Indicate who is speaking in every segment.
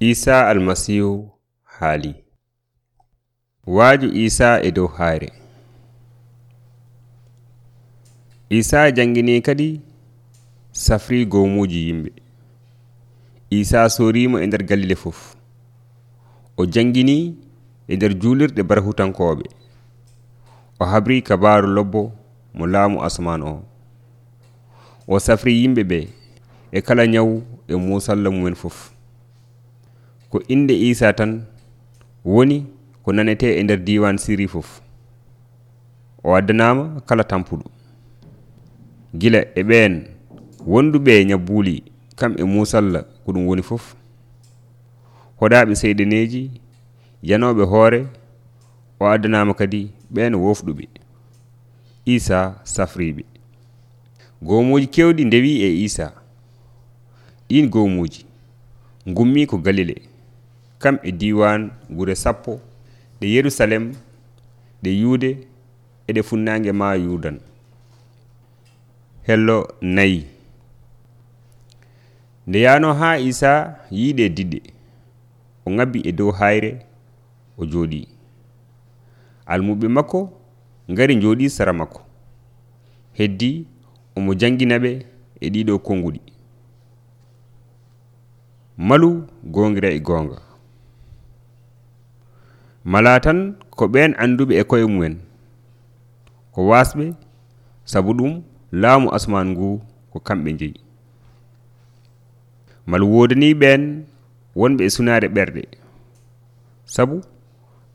Speaker 1: isa almasihu haali. Waaju isa e dow haare. Isa janngini kadi safri gomuji yimɓe. Isa sorima e nder galile fof. O janngini e nder juulirɗe barahutankoɓe o habri kabaru lobbo mo laamu asman o. O safri yimɓe ɓe e kala ñawu e musalla mumen fof. ko inde isa tan woni ko nanete e nder diwan siri fof. O addanama kala tampuɗo. Gila e ɓen wonduɓe ñabbuli kam e musalla ko ɗum woni fof. Hoɗaɓe seydaneji yanoɓe hoore o addanama kadi ɓen wofɗuɓe isa safriɓe gomuji kewɗi ndewi e isa. Ɗin gomuji gummi ko galile. kam e diwan gure sappo ɗe yerusalem ɗe yuude eɗe funnaange ma yudan hello nayi nde yano ha isa yiiɗe diɗɗe o ŋabbi e dow hayre o jooɗi almuɓe makko ngari jooɗi sara makko. Heddi omo janginaɓe e ɗiɗo konguɗi malu gongira e gonga mala tan ko ɓen anduɓe e koye mumen. Ko wasɓe sabu ɗum laamu asman ngu ko kamɓe jeeyi mal wodani ɓen wonɓe e sunare ɓerɗe sabu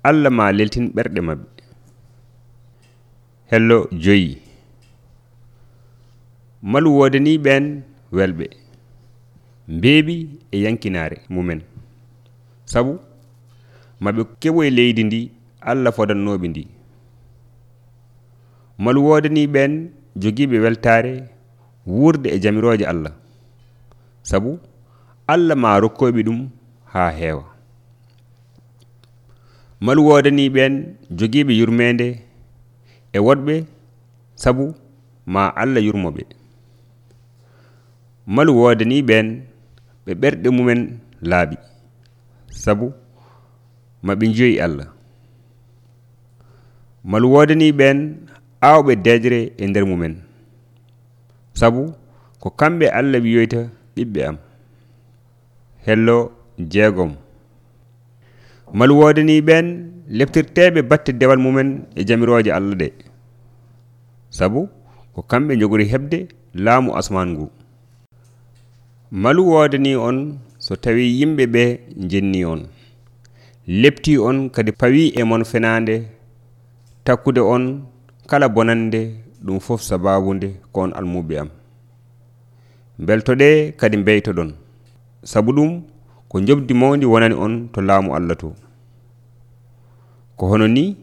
Speaker 1: allah ma leltin ɓerɗe maɓɓe. Hello joyi. Mal wodani ɓen welɓe. Mbeeɓi e yankinare mumen. Sabu maɓe keɓoye leydi ndi allah fodannoɓe ndi. Mal wodani ɓen jogiɓe weltare wurde e jamiroje allah. Sabu allah ma rokkoɓe ɗum ha heewa. Mal wodani ɓen jogiɓe yurmede e woɗɓe sabu ma allah yurmoɓe. Mal wodani ɓen ɓe ɓerɗe mumen laaɓi sabu maɓe joyi allah. Mal wodani ɓen awɓe dejre e nder mumen. Sabu ko kamɓe allah wiyoyta ɓiɓɓe am. Hello jeegom. Mal wodani ɓen leftirteɓe batte dewal mumen e jamiroje allah ɗe sabu ko kamɓe jogori hebde laamu asman ngu. Malu wodani on so tawi yimɓe ɓe jenni on. lepti on kadi pawi e mon fenande takkude on kala bonande ɗum fof sababude ko on almuɓe am. Beltoɗe kadi beytoɗon sabu ɗum ko jobdi mawdi wonani on to laamu allah to. Ko hono ni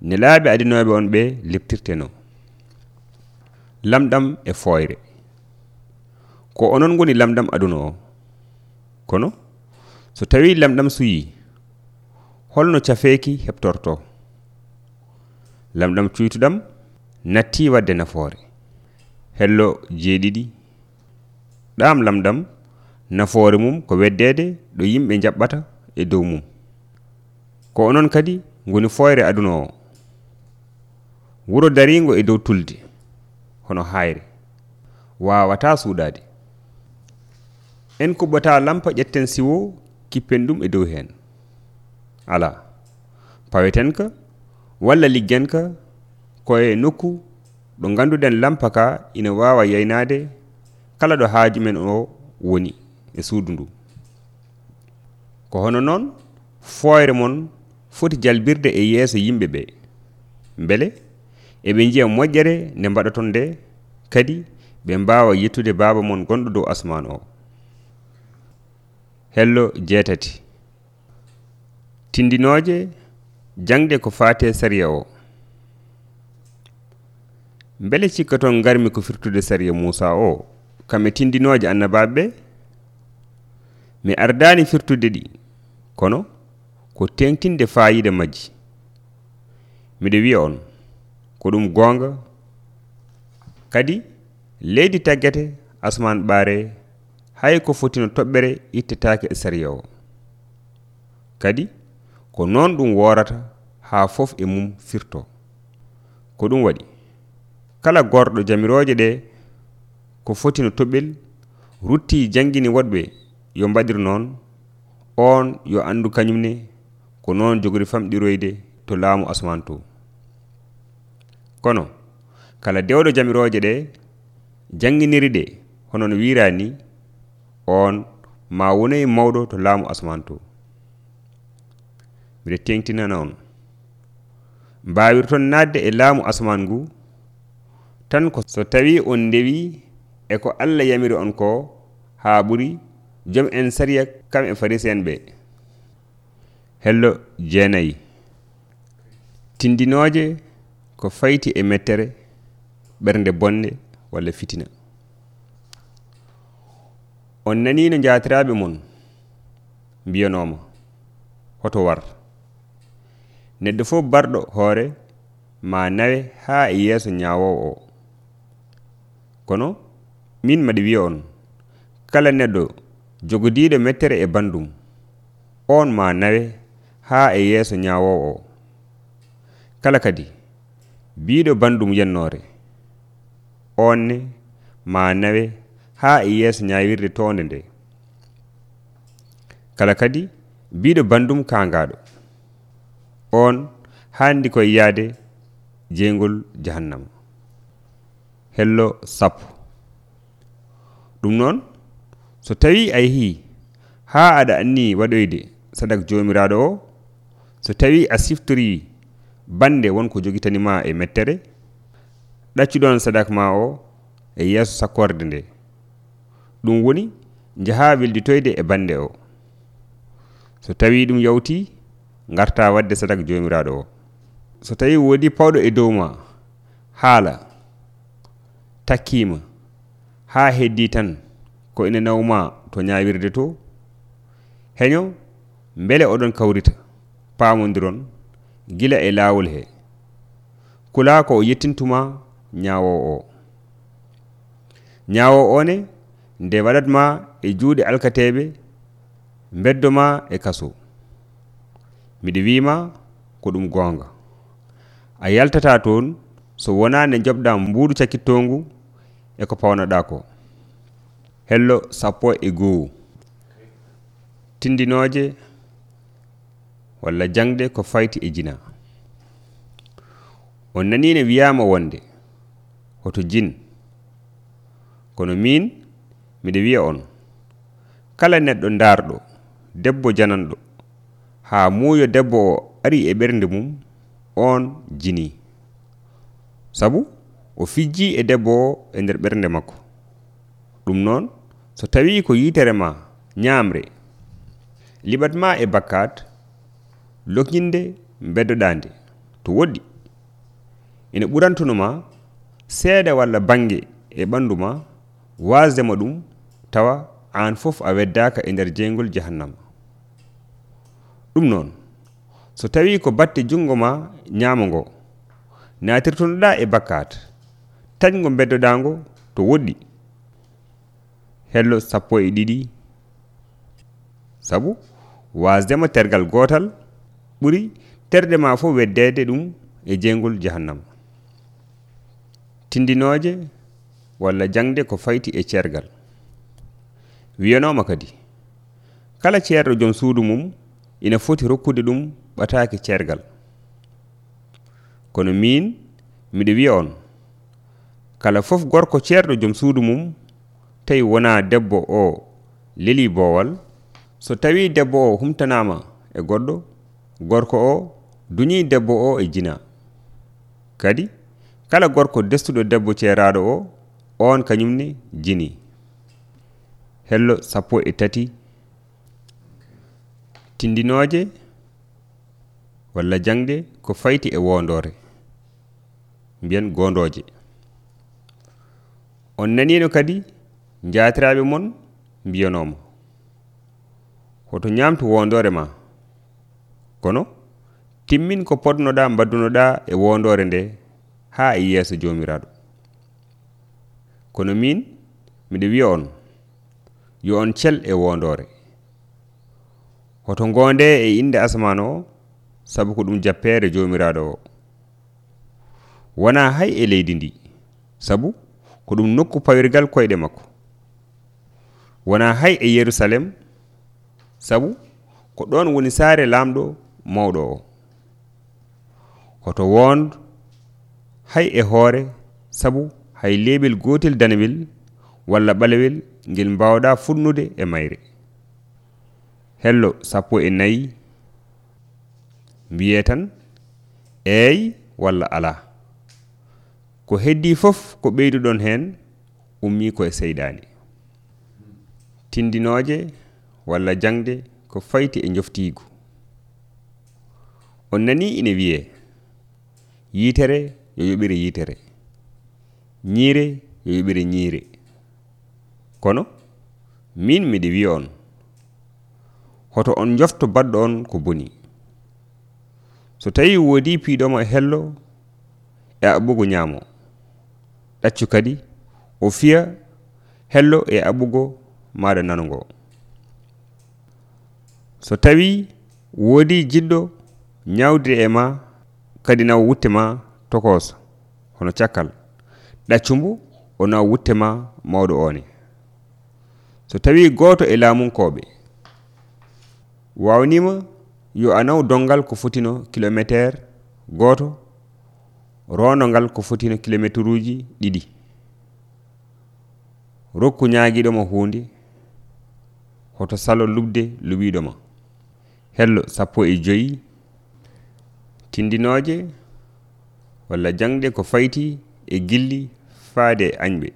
Speaker 1: ne nelaaɓe adinoɓe on ɓe leptirteno lamɗam e foyre. Ko onon goni lamɗam aduna o kono? So tawi lamɗam suyi holno cafeeki heɓtorto. Lamɗam cuytuɗam natti wadde nafoore hello jeeɗiɗi. Ɗam lamɗam nafoore mum ko weddeede ɗo yimɓe jaɓɓata e dow mum. Ko onon kadi ngoni foyre aduna o. Wuro dariingo e dow tulde hono hayre wawata suuɗade en kuɓɓata lampa ƴetten siwo kippen ɗum e dow heen. ala. Paweten ka walla liggen ka koye nokku ɗo ganduɗen lampa ka ina wawa yeynade kala ɗo haaju men o woni e suudu ndu. Ko hono noon foyre mon foti jalbirde e yeeso yimɓe ɓe. Beele eɓe jiya moƴƴere nde mbaɗaton nde kadi ɓe mbawa yettude baaba mon gonɗo dow asman o. Hello jeetati. Tindinoje? Jangde ko faate sariya o. Beele cikka toon garmi ko firtude sariya musa o. Kamɓe tindinoje annabaɓe mi ardani firtude ɗi. Kono ko tengtinde fayida majji. Miɗo wiya on ko ɗum gonga kadi leydi taggete asman ɓaare hay ko fotino toɓɓere ittetake e sariya o. Kadi ko noon ɗum worata haa fof e mum firto. Ko ɗum waɗi kala gorɗo jamiroje ɗe ko foti no toɓɓel rutti jangini woɗɓe yo mbaɗir noon on yo andu kañumne ko noon jogori famɗiroyde to laamu asman to. Kono kala dewɗo jamiroje ɗe janginiri ɗe hono no wira ni on ma wonayi mawɗo to laamu asman to mbiɗa tengtinana on. Mbawirton nadde e laamu asman ngu tan ko so tawi on ndewi e ko allah yamiri on ko ha ɓuri joom en sariya kam e farisen ɓe. Hello jeenayi. Tindinoje ko fayti e mettere ɓernde bonde walla fitina. On nani no jatiraɓe mon mbiyanoma hoto war. neɗɗo fof barɗo hoore ma nawe haa e yeeso ñaawowo o kono min mbaɗi wiya on kala neɗɗo jogodiiɗo mettere e bandum on ma nawe haa e yeeso ñaawowo o kala kadi biiɗo bandum yennoore onne ma nawe haa e yeeso ñaawirde toonde nde. Kala kadi biiɗo bandum kaangaaɗo on handi koye yaade jeygol jahannama hello sappo ɗum noon so tawi a yeehi ha aɗa anni waɗoyde sadak jomiraɗo o so tawi a siftori bande wonko jogitanima e mettere ɗaccuɗon sadak ma o e yeeso sakkorde nde. Ɗum woni jaha welditoyde e bande o. So tawi ɗum yawti garta wadde sadak jomiraɗo o. So tawi woodi pawɗo e dow ma haala takkima ha heddi tan ko ina nawma to ñawirde to heño beele oɗon kawrita pamodiron gila e laawol he. Kula ko o yettintuma ñawowo o. Ñawo o ne nde waɗatma e juuɗe alkateɓe beddoma e kaso. miɗa wima ko ɗum gonga a yaltata toon so wona ne jobɗa mbuuɗu cakkittongu eko pawnoɗa ko. Hello sappo e goho tindinoje walla jangde ko fayti e jina. On nanine wiyama wonde hoto jin. Kono min miɗa wiya on. Kala neɗɗo darɗo debbo jananɗo. ha muuyo debbo o ari e ɓernde mum on jini. Sabu o fijji e debbo o e nder ɓernde makko. Ɗum noon so tawi ko yitere ma ñaamre liɓatma e bakkat lokinde beddoɗande to woɗɗi. Ina ɓurantunoma seeɗa walla bange e ɓanduma wasdema ɗum tawa an fof a weddaka e nder jeygol jahannama. Ɗum noon. So tawi ko batte jungo ma ñaamo ngo natirtonoɗa e bakkat tañgo beddoɗago to woɗɗi. Hello sappo e ɗiɗi. Sabu wasdema tergal gotal ɓuri terde ma fof weddede ɗum e jeygol jahannama tindinoje walla jangde ko fayti e cergal wiyanoma kadi. Kala ceerɗo joom suudu mum ina foti rokkude ɗum ɓataaki cergal kono min miɗa wiya on kala fof gorko ceerɗo joom suudu mum tawi wona debbo o leli boowal so tawi debbo o humtanama e goɗɗo gorko o duñi debbo o e jina. Kadi kala gorko destuɗo debbo ceeraɗo o on kañumne jini. Hello sappo e tati. Tindinoje? Walla jangde ko fayti e wondore? Mbiyen gondoje. On nanino kadi jatiraɓe mon mbiyanoma hoto ñamtu wondore ma. Kono timmin ko podnoɗa mbaddunoɗa e wondore nde ha e yeeso jomiraɗo kono min miɗa wiya on yo on cel e wondore hoto gonde e inde asamane o sabu ko ɗum jappere jomiraɗo. O wona hay e leydi ndi sabu ko ɗum nokku pawirgal koyɗe makko. Wona hay e yerusalem sabu ko ɗon woni saare lamɗo mawɗo o. Hoto wondo hay e hoore sabu hay leeɓel gotel danewel walla ɓalewel ngel mbawɗa funnude e mayre. Hello sappo e nayi. Mbiye tan eeyi walla alaa ko heddi fof ko ɓeyduɗon hen ummi koye seyɗani tindinoje walla jangde ko fayti e joftigu on nani ine wiyee yitere yo yoɓire yitere ñiire yo yoɓire ñiire kono min miɗe wiya on hoto on jofto baɗɗo on ko boni. So tawi wodi piiɗoma e hello e aɓɓugo ñaamo ɗaccu kadi o fiya hello e aɓɓugo maɗa nanugo so tawi wodi jiɗɗo ñawde e ma kadi naw wutte ma hono cakkal. Ɗaccumbu o naw wutte ma mawɗo one so tawi goto e laamunkoɓe wawnima yo a naw dongal ko fotino kilométaire goto rondogal ko fotino kilométre uji ɗiɗi. Rokku ñaguiɗoma hunde hoto salo lubde luɓiɗoma. Hello sappo e joyyi tindinoje walla jangde ko fayti e gilli faade añɓe.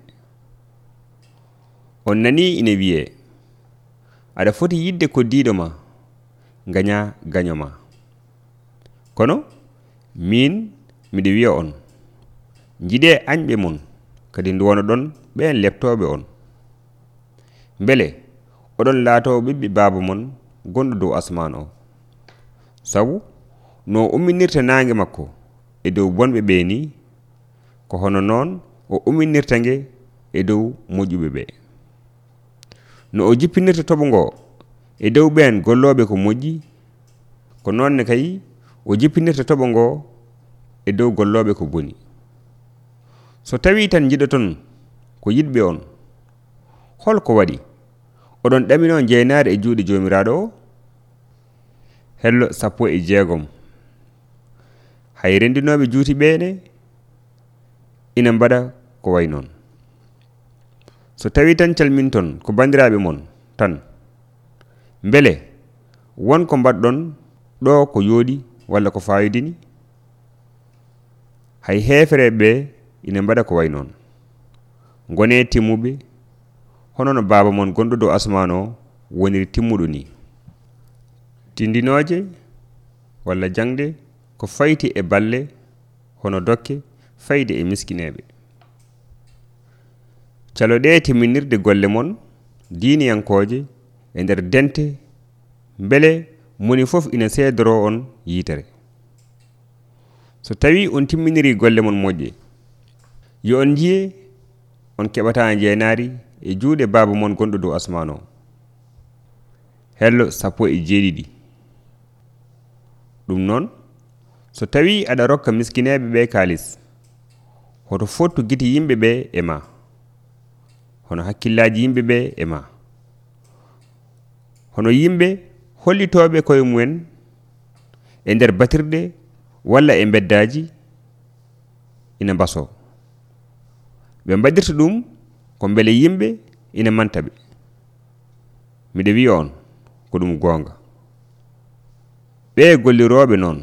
Speaker 1: On nani ine wiye aɗa foti yidde koddiɗo ma gaña gaño ma kono min miɗa wiya on jiɗe añɓe mon kadi duwona ɗon ɓen leptoɓe on. Beele oɗon laato ɓiɓɓe baaba mon gonɗo dow asman o. Sabu no umminirta nangue makko e dow bonɓe ɓe ni ko hono noon o umminirta nge e dow moƴƴuɓe ɓe no o jippinirta toɓo ngo e dow ɓen golloɓe ko moƴƴi ko noonne kay o jippinirta toɓo ngo e dow golloɓe ko boni. So tawi tan jiɗoton ko yiɗɓe on holko waɗi oɗon ɗamino jeynaare e juuɗe joomiraaɗo o hello sappo e jeegom. Hay renndinooɓe juuti ɓeene ina mbaɗa ko way noon so tawi tan calminton ko banndiraaɓe mon tan beele wonko mbaɗɗon ɗo ko yooɗi walla ko fayidini hay heefereɓe ɓe ina mbaɗa ko way noon gone timmuɓe hono no baaba mon gonɗo dow asmane o woniri timmuɗo ni. Tindinoje walla jangde ko fayti e balle hono dokke fayde e miskineɓe caloɗe timminirde golle mon diiniyankoje e nder dente beele moni fof ina seedoro on yitere. So tawi on timminiri golle mon moƴƴe yo on jiye on keɓata jeenaari e juuɗe baaba mon gonɗo dow asman o. Hello sappo e jeeɗiɗi. Ɗum noon so tawi aɗa rokka miskineɓe ɓe kaalis hoto fottu giti yimɓe ɓe e ma hono hakkillaji yimɓe ɓe e ma hono yimɓe hollitoɓe koye mumen e nder batirɗe walla e beddaji ina mbaso ɓe mbaɗirta ɗum ko beele yimɓe ina manta ɓe. Miɗa wiya on ko ɗum gonga ɓe golliroɓe noon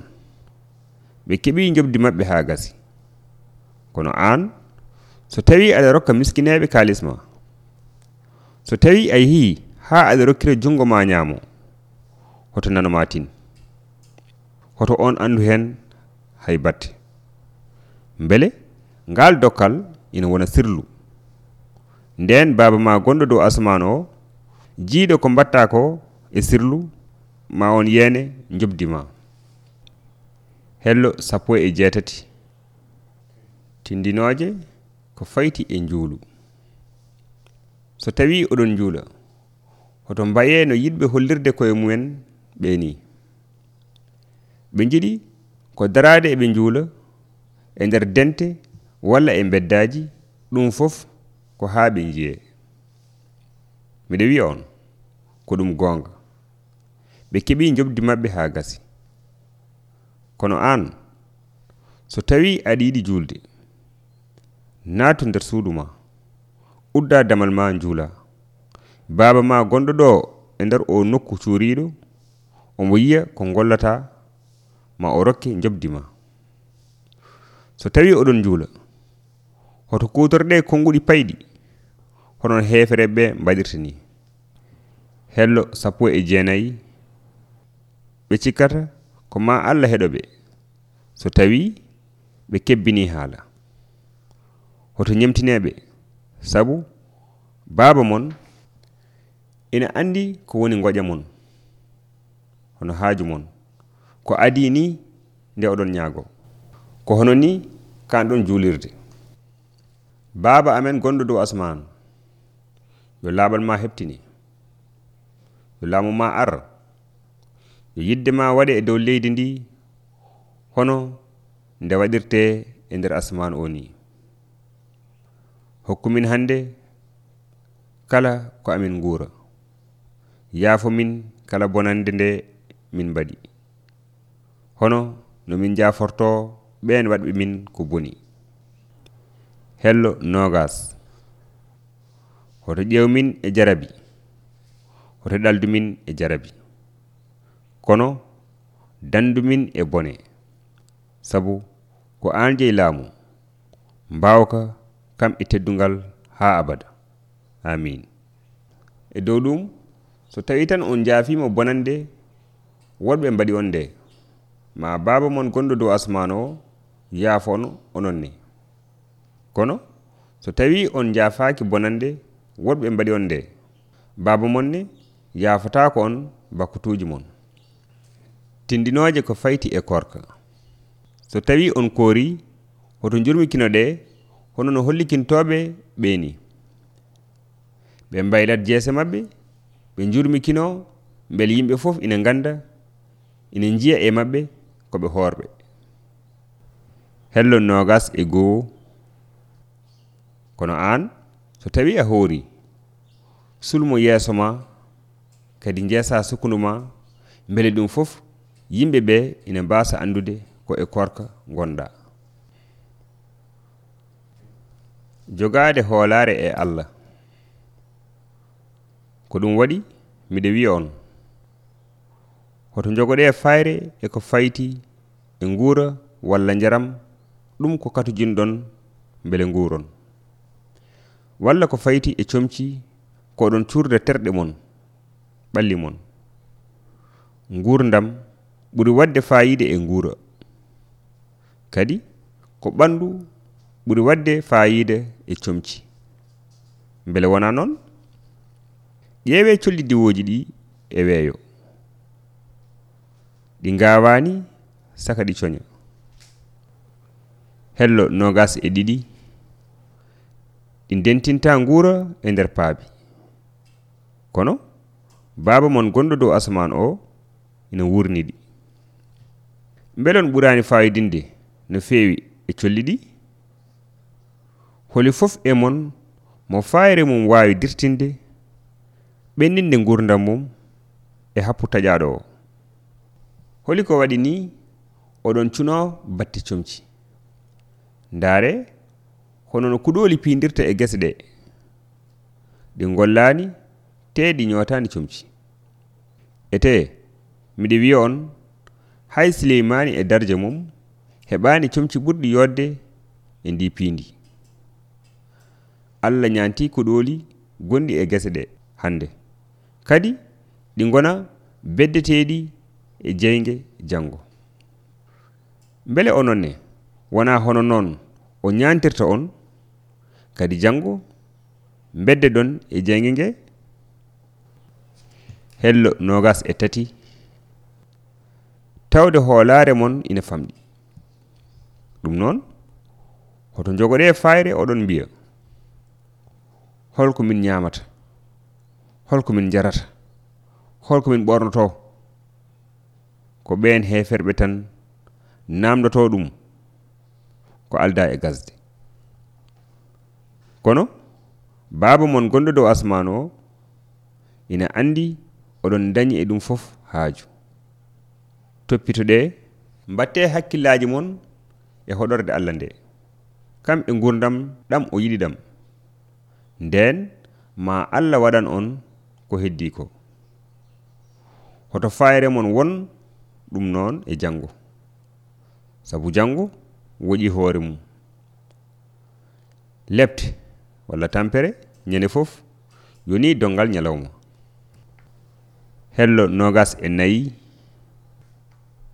Speaker 1: ɓe keeɓi jobdi maɓɓe ha gasi. Kono an so tawi aɗa rokka miskineɓe kalisma so tawi a yeehi ha aɗa rokkira junngo ma ñaamo hoto nanoma tin hoto on andu hen hay batte. Beele ngal dokkal ina wona sirlu. Nden baaba ma gonɗo dow asaman o jiiɗo ko mbatta ko e sirlu ma on yeene jobdima hello sappo e jeetati. Tindinoje ko fayti e njuulu. So tawi oɗon njuula. hoto mbaye no yiɗɓe hollirde koye mumen ɓe ɓe jiɗi ko darade eɓe juula e nder dente walla e beddaji ɗum fof ko haa ɓe jiye miɗa wiya on ko ɗum goonga. Ɓe keɓi jobdi maɓɓe haa gasi. Kono aan so tawi aɗa yiɗi julde naatu nder suudu ma udda damal ma juula baaba ma gonɗo ɗo e nder o nokku cuuriɗo omo yiya ko gollata ma o rokke jobdi ma. So tawi oɗon juula hoto kutorɗe konnguɗi payɗi honon heefereɓe mbaɗirta ni. Hello sappo e jeenayi ɓe cikkata ko ma allah heɗo ɓe so tawi ɓe kebbini haala. Hoto ñemtineɓe sabu baaba mon ina andi ko woni goƴa mon hono haaju mon. Ko adi ni nde oɗon ñaago. Ko hono ni kan ɗon juulirde. Baaba amen gonɗo dow asman yo laaɓal ma heɓtini. Yo laamu ma ar yo yidde ma waɗe e dow leydi ndi hono nde waɗirte e nder asman o ni. Hokkumin hannde kala ko amin nguura. yaafo min kala bonande nde min mbaɗi. Hono no min jaforto ɓen waɗɓe min ko boni. Hello nogas hoto ƴewmin e jarabi. Hoto ɗaldumin e jarabi. Kono dandumin e bone. Sabu ko an jeyi laamu mbawka kam e teddungal ha abada. Amin e dow ɗum so tawi tan on jaafima bonande wonɓe mbaɗi on nde ma baaba mon gonɗo dow asmane o yaafono onon ne kono? So tawi on jaafaki bonande wonɓe mbaɗi on nde baaba mon ne yaafotako on bakkutuji mon. Tindinoje ko fayti e korka. So tawi on koori hoto jurmikinoɗe hono no hollikintoɓe ɓeeni. Ɓe mbaylat jeese maɓɓe ɓe jurmikino beele yimɓe fof ina ganda ina jiya e maɓɓe koɓe horɓe hello nogas e goo. Kono an so tawi a hoori sulmo yeeso ma kadi jeesa sukkundu ma beele ɗum fof yimɓe ɓe ina mbasa andude ko e korka gonɗa jogade hoolare e allah. ko ɗum waɗi miɗe wiya on. Hoto jogoɗe e fayre e ko fayti e guura walla jaram ɗum ko katujinɗon beele nguuron. Walla ko fayti e comci ko oɗon curde terɗe mon ɓalli mon. Ngurdam ɓuri wadde fayide e guura kadi ko ɓandu ɓuri wadde fayide e comci. Beele wona noon? Ƴeewe colli diwoji ɗi e weeyo ɗi gawani saka ɗi coña hello nogas e ɗiɗi ɗi dentinta nguura e nder paabi. Kono baba mon gonɗo dow asman o ina wurni ɗi beelon ɓurani fayidinde no feewi e colli ɗi holi fof e mon mo fayre mum wawi dirtinde ɓenninde gurdam mum e happu taƴaɗo o. Holi ko waɗi ni oɗon cuno batte comci. Ndaare hono no kuɗoli pindirta e gese ɗe. Ɗi gollani te ɗi ñotani comci. Ete miɗe wiya on hay sileymani e darje mum heɓani comci ɓurɗi yodde e ndi pindi allah ñanti kuɗoli gonɗi e gese ɗe hande kadi ɗi gona beddeteɗi e jeyge janngo. Beele ononne wona hono noon o ñantirta on kadi janngo bedde ɗon e jeyge nge? Hello nogas e tati. Tawde hoolare mon ina famɗi. Ɗum noon hoto jogoɗe e fayre oɗon mbiya. Holko min ñamata holko min jarata holko min ɓornoto ko ɓen heferɓe tan namdoto ɗum ko alda e gasde. Kono baaba mon gonɗo dow asmane o ina andi oɗon dañi e ɗum fof haaju. Toppitoɗe mbatte hakkillaji mon e hoɗorde allah nde. Kamɓe gurdam ɗam o yiɗi ɗam. Nden ma allah waɗan on ko heddi ko. Hoto fayre mon won ɗum noon e janngo. Sabu janngo woƴi hoore mum. Lebte walla tampere ñande fof yoni dongal ñalawma. Hello nogas e nayi.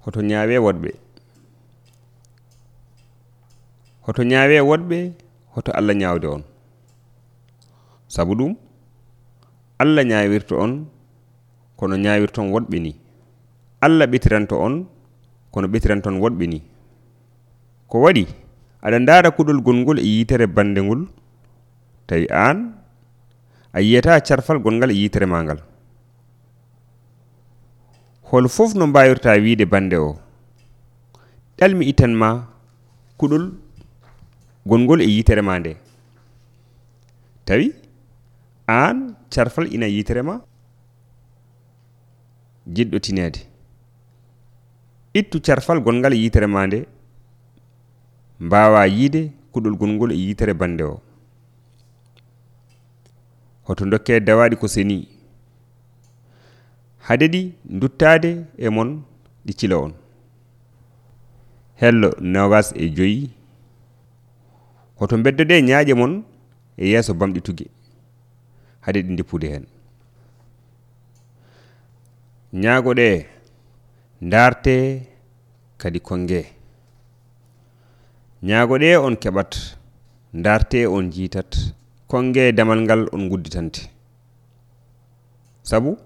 Speaker 1: Hoto ñaawe woɗɓe. Hoto ñaawe woɗɓe hoto allah ñaawde on. Sabu ɗum allah ñaawirto on kono ñaawirton woɗɓe ni. Allah ɓetiranto on kono ɓetiranton woɗɓe ni. Ko waɗi aɗa ndaara kuɗol gongol e yitere bande ngol tawi an a yiyata carfal gongal e yitere ma ngal hol fof no mbawirta wiide bande o ɗalmi itanma kuɗol gongol e yitere ma nde tawi an carfal ina yitere ma jiɗɗo tinede ittu carfal gongal e yitere ma nde mbawa yiide kuɗol gongol e yitere bande o. Hoto dokke dawaɗi ko seni. Hade ɗi duttade e mon ɗi cila on. Hello nogas e joyi. Hoto beddode ñaaƴe mon e yeeso bamɗi tuge. hade ɗi deppude hen. Ñaagoɗe darte kadi kongue ñaagoɗe on keɓat darte on jiitat konge damal ngal on gudditante sabu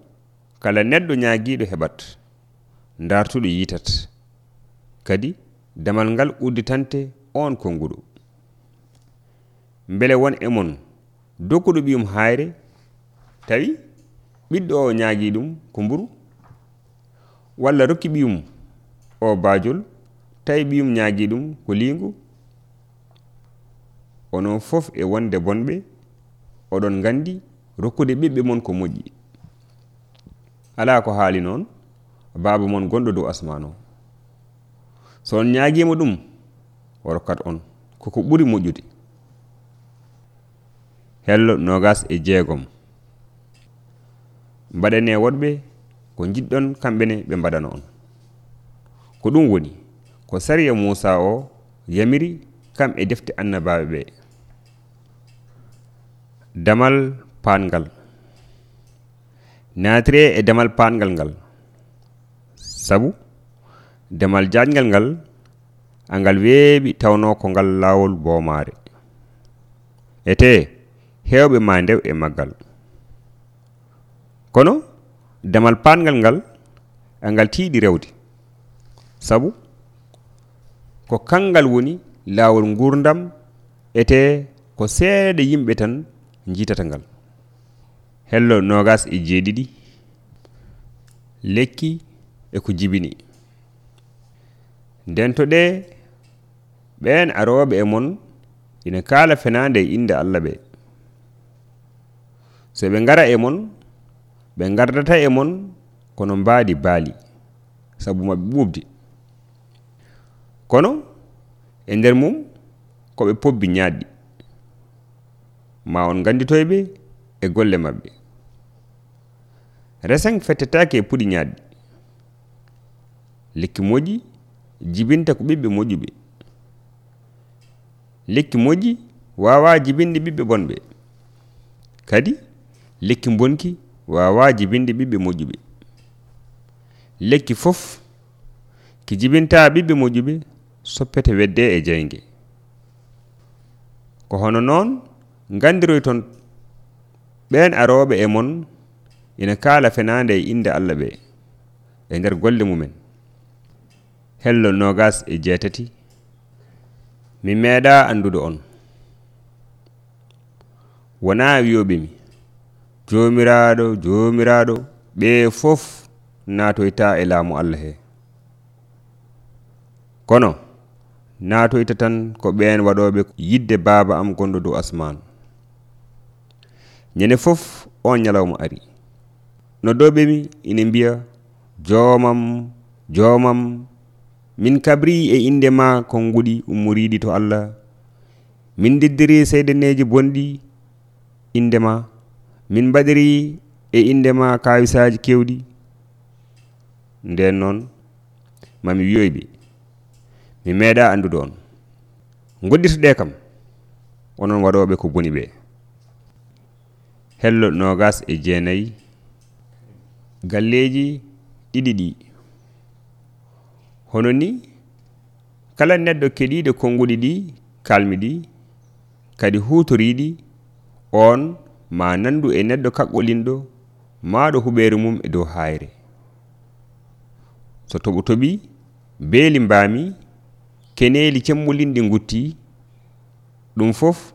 Speaker 1: kala neɗɗo ñaagiiɗo heɓat dartuɗo yiitat. Kadi damal ngal udditante on konnguɗo. Mbele won e mon dokkuɗo ɓiyum hayre tawi ɓiɗɗo o ñaagii ɗum ko mburu walla rokki ɓiyum o baajol tawi ɓiyum ñaagii ɗum ko liingu onon fof e wonde bonɓe oɗon nganndi rokkude ɓiɓɓe mon ko moƴƴi. Alaa ko haali noon baaba mon gonɗo dow asman o. So on ñaagiima ɗum o rokkat on koko ɓuri moƴƴude. Hello nogas e jeegom. mbaɗane woɗɓe ko jiɗɗon kamɓene ɓe mbaɗana on. Ko ɗum woni ko sariya moussa o yamiri kam e defte annabaɓe ɓe. Damal pangal natire e damal pangal ngal. Sabu damal jaajgal ngal angal weeɓi tawno ko ngal lawol boomare ete hewɓe ma ndew e maggal. kono demal pangal ngal engal tiiɗi rewde. Sabu ko kangal woni laawol ngurdam ete ko seeɗa yimɓe tan jiitata ngal. Hello nogas e jeeɗiɗi lekki e ko jibini. Ndentoɗe ɓen aroɓe e mon ina kaala fenande e inde allah ɓe. So ɓe ngara e mon ɓe gardata e mon kono mbaadi baali sabu maɓe ɓuubde kono e nder mum koɓe pobbi ñaaɗɗi ma on ganditoyɓe e golle maɓɓe. Reseng fettetake e puɗi ñaaɗɗi lekki moƴƴi jibinta ko ɓiɓɓe moƴƴuɓe. Lekki moƴƴi wawa jibinde ɓiɓɓe bonɓe. Kadi lekki bonki wawa jibinde ɓiɓɓe moƴƴuɓe. Lekki fof ki jibinta ɓiɓɓe moƴƴuɓe soppete wedde e jeyge ko hono noon gandiroy toon ɓen aroɓe e mon ina kaala fenade e inde allah ɓe e nder golle mumen. Hello nogas e jeetati mi meeɗa andude on. Wona wiyoɓemi jomiraɗo jomiraɗo ɓe fof natoyta e laamu allah he. Kono naatoyta tan ko ɓeen waɗoɓe yidde baaba am gonɗo dow asmanu ñande fof on ñalawma ari. Noddoɓemi ina mbiya joomam joomam min kabri e inde ma kon nguɗi ummoriɗi to allah min diddiri seydaneji bonɗi indema min mbaɗiri e indema kawisaji kewɗi. Nden noon mami wiyoyɓe mi meeɗa andude on. Godditoɗe kam onon waɗoɓe ko boni ɓe. Hello nogas e jeenayyi galleji ɗiɗi ɗi. Hono ni kala neɗɗo keɗiɗo konnguɗi ɗi kalmi ɗi kadi hutoriɗi on ma nandu e neɗɗo kaɓɓolinɗo maɗo huɓere mum e dow hayre so toɓo toɓi beeli mbaami keneeli cemmolinɗi gutti ɗum fof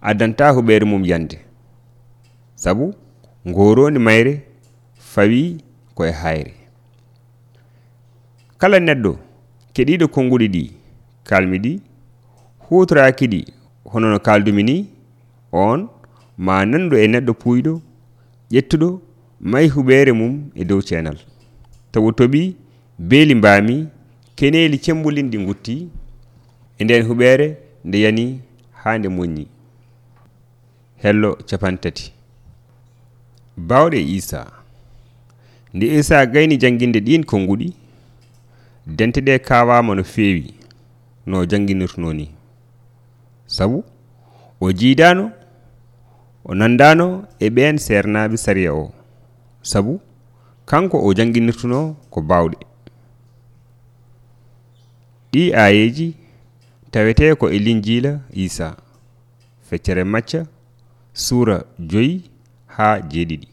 Speaker 1: addanta huɓere mum yande. Sabu ngorondi mayre fawi koye hayre kala neɗɗo keɗiɗo konnguɗi ɗi kalmi ɗi hutoraki ɗi hono no kaldumi ni on ma nandu e neɗɗo puyɗo ƴettuɗo mayi huɓere mum e dow ceenal. Tawa toɓi beeli mbaami keneeli cembolindi gutti e nden huɓere nde yani haa nde moññi hello capantati. Bawɗe isa nde isa gayni jangguinde ɗin konnguɗi dente ɗe kawama no feewi no jangguinirtuno ni. Sabu o jiidano o nandano e ɓen sernaɓe sariya o sabu kanko o janguinirtuno ko bawɗe ɗi ayeji tawete ko e linjila isa feccere macca suura joyi ha jeeɗiɗi